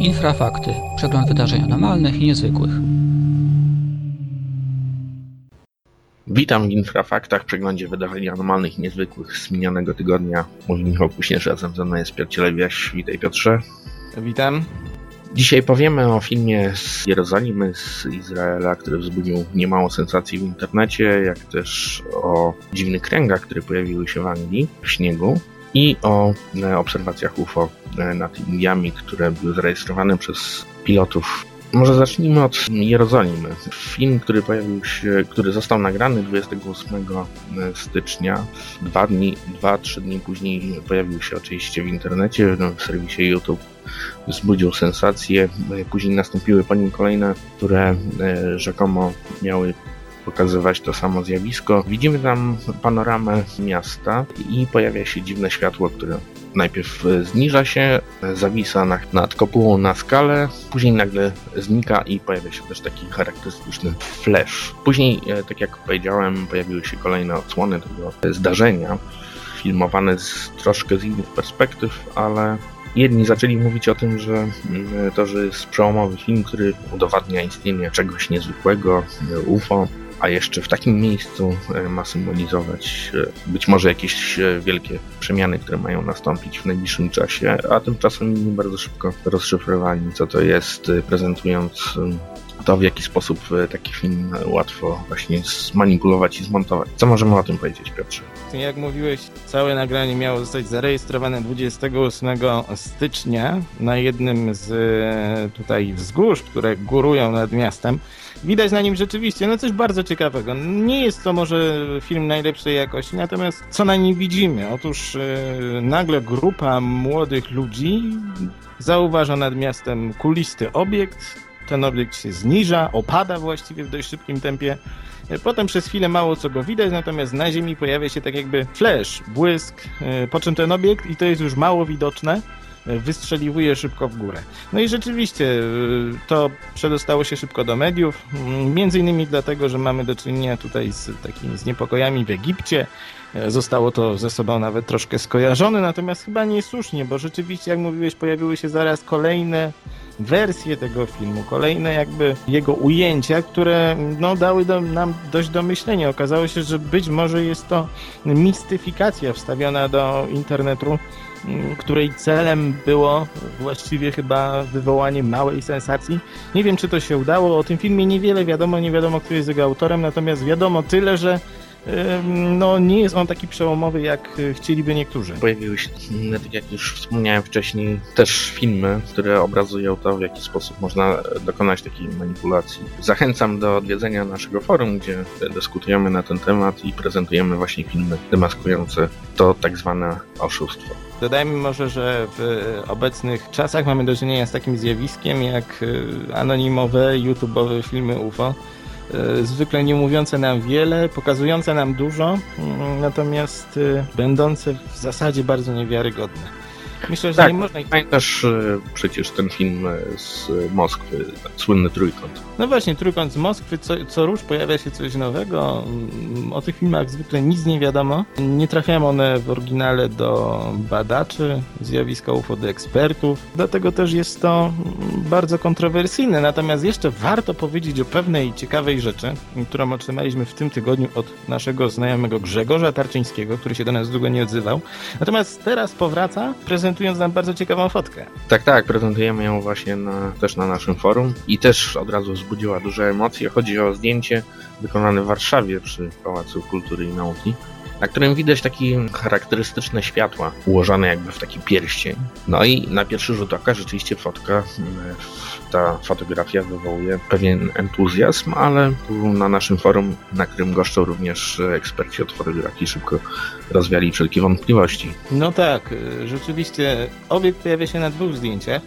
Infrafakty. Przegląd wydarzeń anormalnych i niezwykłych. Witam w Infrafaktach, przeglądzie wydarzeń anormalnych i niezwykłych z minionego tygodnia. Mówi Michał Kuśnierz, razem ze mną jest Piotr Cielewiaś. Witaj Piotrze. Witam. Dzisiaj powiemy o filmie z Jerozolimy, z Izraela, który wzbudził niemało sensacji w internecie, jak też o dziwnych kręgach, które pojawiły się w Anglii w śniegu i o e, obserwacjach UFO e, nad Indiami, które były zarejestrowane przez pilotów. Może zacznijmy od Jerozolimy. Film, który pojawił się, który został nagrany 28 stycznia, dwa dni, dwa, trzy dni później pojawił się oczywiście w internecie, w serwisie YouTube. Wzbudził sensację. Później nastąpiły po nim kolejne, które e, rzekomo miały pokazywać to samo zjawisko. Widzimy tam panoramę miasta i pojawia się dziwne światło, które najpierw zniża się, zawisa nad kopułą na skalę, później nagle znika i pojawia się też taki charakterystyczny flash. Później, e, tak jak powiedziałem, pojawiły się kolejne odsłony tego zdarzenia, filmowane z troszkę z innych perspektyw, ale Jedni zaczęli mówić o tym, że to, że jest przełomowy film, który udowadnia istnienie czegoś niezwykłego, UFO, a jeszcze w takim miejscu e, ma symbolizować e, być może jakieś e, wielkie przemiany, które mają nastąpić w najbliższym czasie, a tymczasem bardzo szybko rozszyfrowali, co to jest, prezentując to, w jaki sposób taki film łatwo właśnie zmanipulować i zmontować. Co możemy o tym powiedzieć, Piotrze? Jak mówiłeś, całe nagranie miało zostać zarejestrowane 28 stycznia na jednym z tutaj wzgórz, które górują nad miastem. Widać na nim rzeczywiście no coś bardzo ciekawego. Nie jest to może film najlepszej jakości, natomiast co na nim widzimy? Otóż yy, nagle grupa młodych ludzi zauważa nad miastem kulisty obiekt. Ten obiekt się zniża, opada właściwie w dość szybkim tempie. E, potem przez chwilę mało co go widać, natomiast na ziemi pojawia się tak jakby flash, błysk, e, po czym ten obiekt, i to jest już mało widoczne, wystrzeliwuje szybko w górę. No i rzeczywiście to przedostało się szybko do mediów, mm, między innymi dlatego, że mamy do czynienia tutaj z takimi z niepokojami w Egipcie. E, zostało to ze sobą nawet troszkę skojarzone, natomiast chyba nie słusznie, bo rzeczywiście, jak mówiłeś, pojawiły się zaraz kolejne wersje tego filmu, kolejne jakby jego ujęcia, które no, dały do, nam dość do myślenia. Okazało się, że być może jest to mistyfikacja wstawiona do internetu której celem było właściwie chyba wywołanie małej sensacji. Nie wiem, czy to się udało. O tym filmie niewiele wiadomo, nie wiadomo, kto jest jego autorem, natomiast wiadomo tyle, że no, nie jest on taki przełomowy, jak e, chcieliby niektórzy. Pojawiły się, tak jak już wspomniałem wcześniej, też filmy, które obrazują to, w jaki sposób można dokonać takiej manipulacji. Zachęcam do odwiedzenia naszego forum, gdzie dyskutujemy na ten temat i prezentujemy właśnie filmy demaskujące to tak zwane oszustwo. Dodajmy może, że w obecnych czasach mamy do czynienia z takim zjawiskiem jak e, anonimowe, YouTube'owe filmy UFO E, zwykle nie mówiące nam wiele, pokazujące nam dużo, mm, natomiast e, będące w zasadzie bardzo niewiarygodne. Myślę, że tak, nie można... Pamiętasz e, przecież ten film e, z Moskwy, słynny Trójkąt. No właśnie, Trójkąt z Moskwy, co, co róż pojawia się coś nowego. Mm, o tych filmach zwykle nic nie wiadomo. Nie trafiają one w oryginale do badaczy zjawiska UFO, do ekspertów. Dlatego też jest to mm, bardzo kontrowersyjne. Natomiast jeszcze warto powiedzieć o pewnej ciekawej rzeczy, którą otrzymaliśmy w tym tygodniu od naszego znajomego Grzegorza Tarczyńskiego, który się do nas długo nie odzywał. Natomiast teraz powraca prezent prezentując nam bardzo ciekawą fotkę. Tak, tak, prezentujemy ją właśnie na, też na naszym forum i też od razu wzbudziła duże emocje. Chodzi o zdjęcie wykonane w Warszawie przy Pałacu Kultury i Nauki na którym widać takie charakterystyczne światła ułożone jakby w taki pierścień. No i na pierwszy rzut oka rzeczywiście fotka, ta fotografia wywołuje pewien entuzjazm, ale na naszym forum, na którym goszczą również eksperci od fotografii, szybko rozwiali wszelkie wątpliwości. No tak, rzeczywiście obiekt pojawia się na dwóch zdjęciach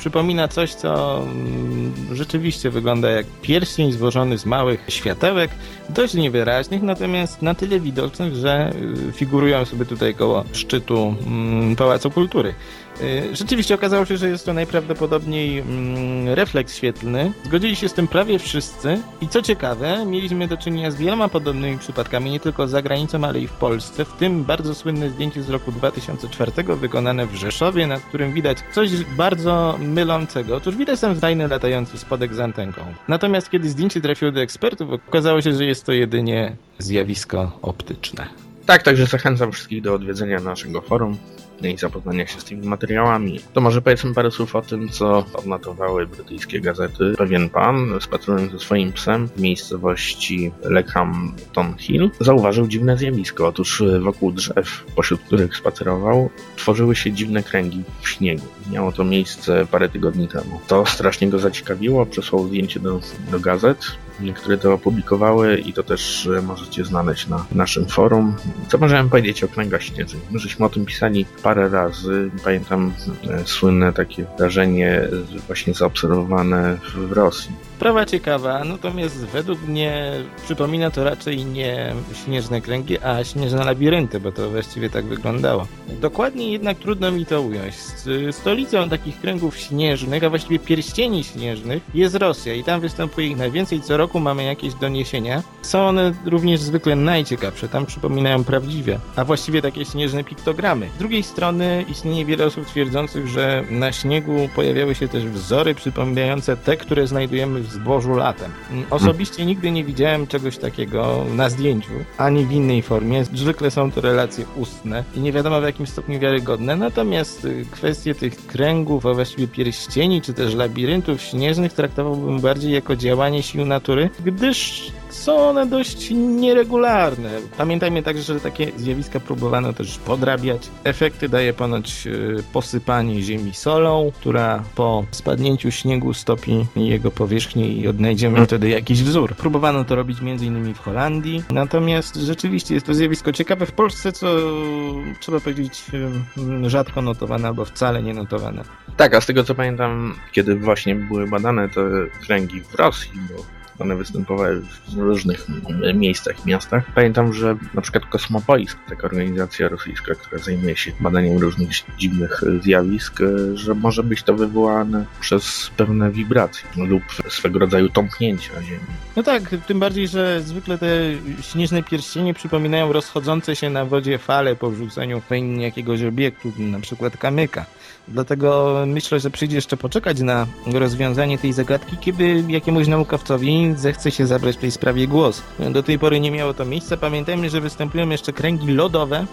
przypomina coś, co mm, rzeczywiście wygląda jak pierścień złożony z małych światełek, dość niewyraźnych, natomiast na tyle widocznych, że y, figurują sobie tutaj koło szczytu mm, Pałacu Kultury. Y, Rzeczywiście okazało się, że jest to najprawdopodobniej mm, refleks świetlny. Zgodzili się z tym prawie wszyscy. I co ciekawe, mieliśmy do czynienia z wieloma podobnymi przypadkami, nie tylko za granicą, ale i w Polsce. W tym bardzo słynne zdjęcie z roku 2004 wykonane w Rzeszowie, na którym widać coś bardzo mylącego. Otóż widać tam fajny latający spodek z antenką. Natomiast kiedy zdjęcie trafiło do ekspertów, okazało się, że jest to jedynie zjawisko optyczne. Tak, także zachęcam wszystkich do odwiedzenia naszego forum i zapoznania się z tymi materiałami. To może powiedzmy parę słów o tym, co odnotowały brytyjskie gazety. Pewien pan, spacerując ze swoim psem w miejscowości Leckhampton Hill, zauważył dziwne zjawisko. Otóż wokół drzew, pośród których spacerował, tworzyły się dziwne kręgi w śniegu. Miało to miejsce parę tygodni temu. To strasznie go zaciekawiło, przesłał zdjęcie do, do gazet. Niektóre to opublikowały i to też e, możecie znaleźć na naszym forum. Co możemy powiedzieć o kręgach śnieżnych? My żeśmy o tym pisali parę razy. Pamiętam e, słynne takie wydarzenie e, właśnie zaobserwowane w, Rosji. Sprawa ciekawa, natomiast według mnie przypomina to raczej nie śnieżne kręgi, a śnieżne labirynty, bo to właściwie tak wyglądało. Dokładnie jednak trudno mi to ująć. S- Stolicą takich kręgów śnieżnych, a właściwie pierścieni śnieżnych jest Rosja i tam występuje ich najwięcej. Co roku mamy jakieś doniesienia. Są one również zwykle najciekawsze, tam przypominają prawdziwie, a właściwie takie śnieżne piktogramy. Z drugiej strony istnieje wiele osób twierdzących, że na śniegu pojawiały się też wzory przypominające te, które znajdujemy w zbożu latem. Osobiście nigdy nie widziałem czegoś takiego na zdjęciu, ani w innej formie. Zwykle są to relacje ustne i nie wiadomo w jakim stopniu wiarygodne. Natomiast y, kwestie tych kręgów, a właściwie pierścieni, czy też labiryntów śnieżnych traktowałbym bardziej jako działanie sił natury, gdyż są one dość nieregularne. Pamiętajmy także, że takie zjawiska próbowano też podrabiać. Efekty daje ponoć y, posypanie ziemi solą, która po spadnięciu śniegu stopi jego powierzchnię i odnajdziemy wtedy jakiś wzór. Próbowano to robić m.in. w Holandii, natomiast rzeczywiście jest to zjawisko ciekawe w Polsce, co trzeba powiedzieć y, rzadko notowane albo wcale nie notowane. Tak, a z tego co pamiętam, kiedy właśnie były badane te kręgi w Rosji, bo one występowały w różnych miejscach, miastach. Pamiętam, że na przykład Kosmopolis, taka organizacja rosyjska, która zajmuje się badaniem różnych dziwnych zjawisk, że może być to wywołane przez pewne wibracje lub swego rodzaju tąpnięcia Ziemi. No tak, tym bardziej, że zwykle te śnieżne pierścienie przypominają rozchodzące się na wodzie fale po wrzuceniu w jakiegoś obiektu, na przykład kamyka. Dlatego myślę, że przyjdzie jeszcze poczekać na rozwiązanie tej zagadki, kiedy jakiemuś naukowcowi zechce się zabrać w tej sprawie głos. Do tej pory nie miało to miejsca. Pamiętajmy, że występują jeszcze kręgi lodowe.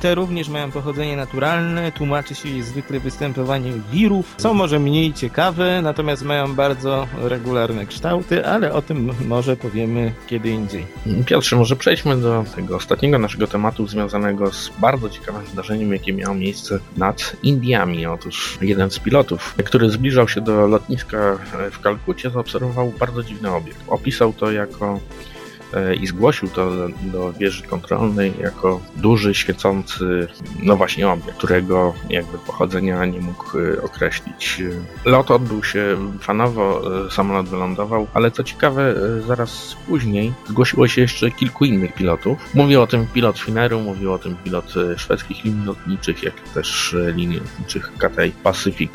Te również mają pochodzenie naturalne, tłumaczy się je zwykle występowanie wirów. Są może mniej ciekawe, natomiast mają bardzo regularne kształty, ale o tym może powiemy kiedy indziej. Piotrze, może przejdźmy do tego ostatniego naszego tematu związanego z bardzo ciekawym wydarzeniem, jakie miało miejsce nad Indiami. Otóż jeden z pilotów, który zbliżał się do lotniska w Kalkucie, zaobserwował bardzo dziwny obiekt. Opisał to jako i zgłosił to do wieży kontrolnej jako duży, świecący, no właśnie obiekt, którego jakby pochodzenia nie mógł określić. Lot odbył się fanowo, samolot wylądował, ale co ciekawe, zaraz później zgłosiło się jeszcze kilku innych pilotów. Mówił o tym pilot Fineru, mówił o tym pilot szwedzkich linii lotniczych, jak też linii lotniczych Cathay Pacific,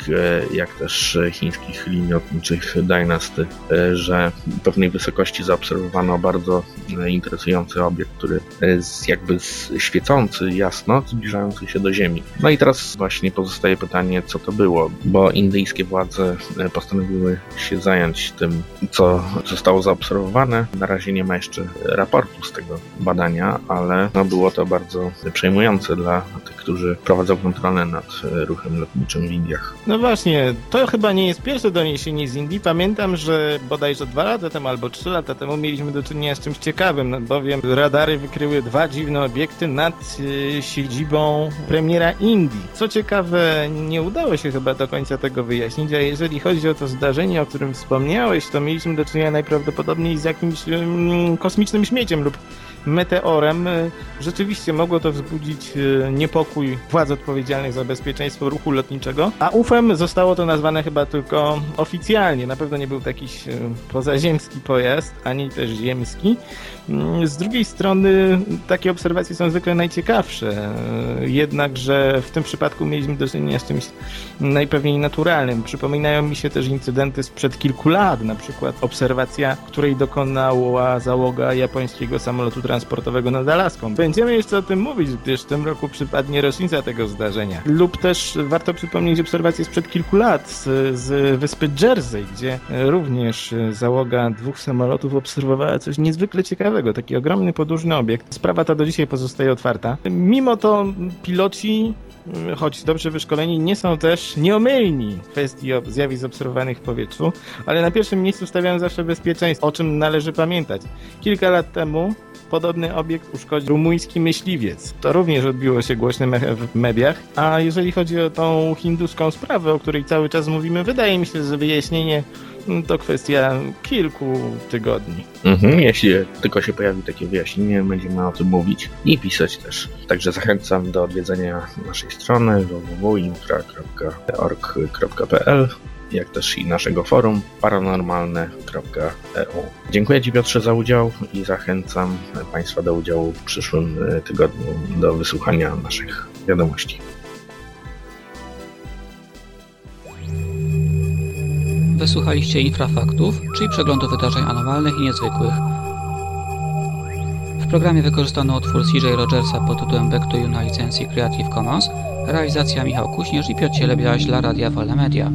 jak też chińskich linii lotniczych Dynasty, że pewnej wysokości zaobserwowano bardzo interesujący obiekt, który jest jakby świecący jasno, zbliżający się do Ziemi. No i teraz właśnie pozostaje pytanie, co to było, bo indyjskie władze postanowiły się zająć tym, co zostało zaobserwowane. Na razie nie ma jeszcze raportu z tego badania, ale no było to bardzo przejmujące dla tych, którzy prowadzą kontrolę nad ruchem lotniczym w Indiach. No właśnie, to chyba nie jest pierwsze doniesienie z Indii. Pamiętam, że bodajże dwa lata temu albo trzy lata temu mieliśmy do czynienia z czymś ciekawym, no bowiem radary wykryły dwa dziwne obiekty nad y, siedzibą premiera Indii. Co ciekawe, nie udało się chyba do końca tego wyjaśnić, a jeżeli chodzi o to zdarzenie, o którym wspomniałeś, to mieliśmy do czynienia najprawdopodobniej z jakimś y, kosmicznym śmieciem lub meteorem. E, Rzeczywiście mogło to wzbudzić e, niepokój władz odpowiedzialnych za bezpieczeństwo ruchu lotniczego, a UFem zostało to nazwane chyba tylko oficjalnie. Na pewno nie był to jakiś e, pozaziemski pojazd, ani też ziemski. Mm, Z drugiej strony takie obserwacje są zwykle najciekawsze, jednakże w tym przypadku mieliśmy do czynienia z czymś najpewniej naturalnym. Przypominają mi się też incydenty sprzed kilku lat, na przykład obserwacja, której dokonała załoga japońskiego samolotu transportowego nad Alaską. Będziemy jeszcze o tym mówić, gdyż w tym roku przypadnie rocznica tego zdarzenia. Lub też warto przypomnieć obserwację sprzed kilku lat z, z wyspy Jersey, gdzie również załoga dwóch samolotów obserwowała coś niezwykle ciekawego, taki ogromny podłużny obiekt. Sprawa ta do dzisiaj pozostaje otwarta. Mimo to piloci choć dobrze wyszkoleni, nie są też nieomylni w kwestii zjawisk obserwowanych w powietrzu, ale na pierwszym miejscu stawiają zawsze bezpieczeństwo, o czym należy pamiętać. Kilka lat temu podobny obiekt uszkodził rumuński myśliwiec. To również odbiło się głośno w mediach. A jeżeli chodzi o tą hinduską sprawę, o której cały czas mówimy, wydaje mi się, że wyjaśnienie to kwestia kilku tygodni. Mhm, jeśli tylko się pojawi takie wyjaśnienie, będziemy o tym mówić i pisać też. Także zachęcam do odwiedzenia naszej strony www.infra.org.pl jak też i naszego forum paranormalne.eu. Dziękuję Ci Piotrze za udział i zachęcam Państwa do udziału w przyszłym tygodniu do wysłuchania naszych wiadomości. Wysłuchaliście Infrafaktów, czyli przeglądu wydarzeń anormalnych i niezwykłych. W programie wykorzystano utwór CJ Rogersa pod tytułem Back to You na licencji Creative Commons, realizacja Michał Kuśnierz i Piotr Cielebiaś dla Radia Wolne Media.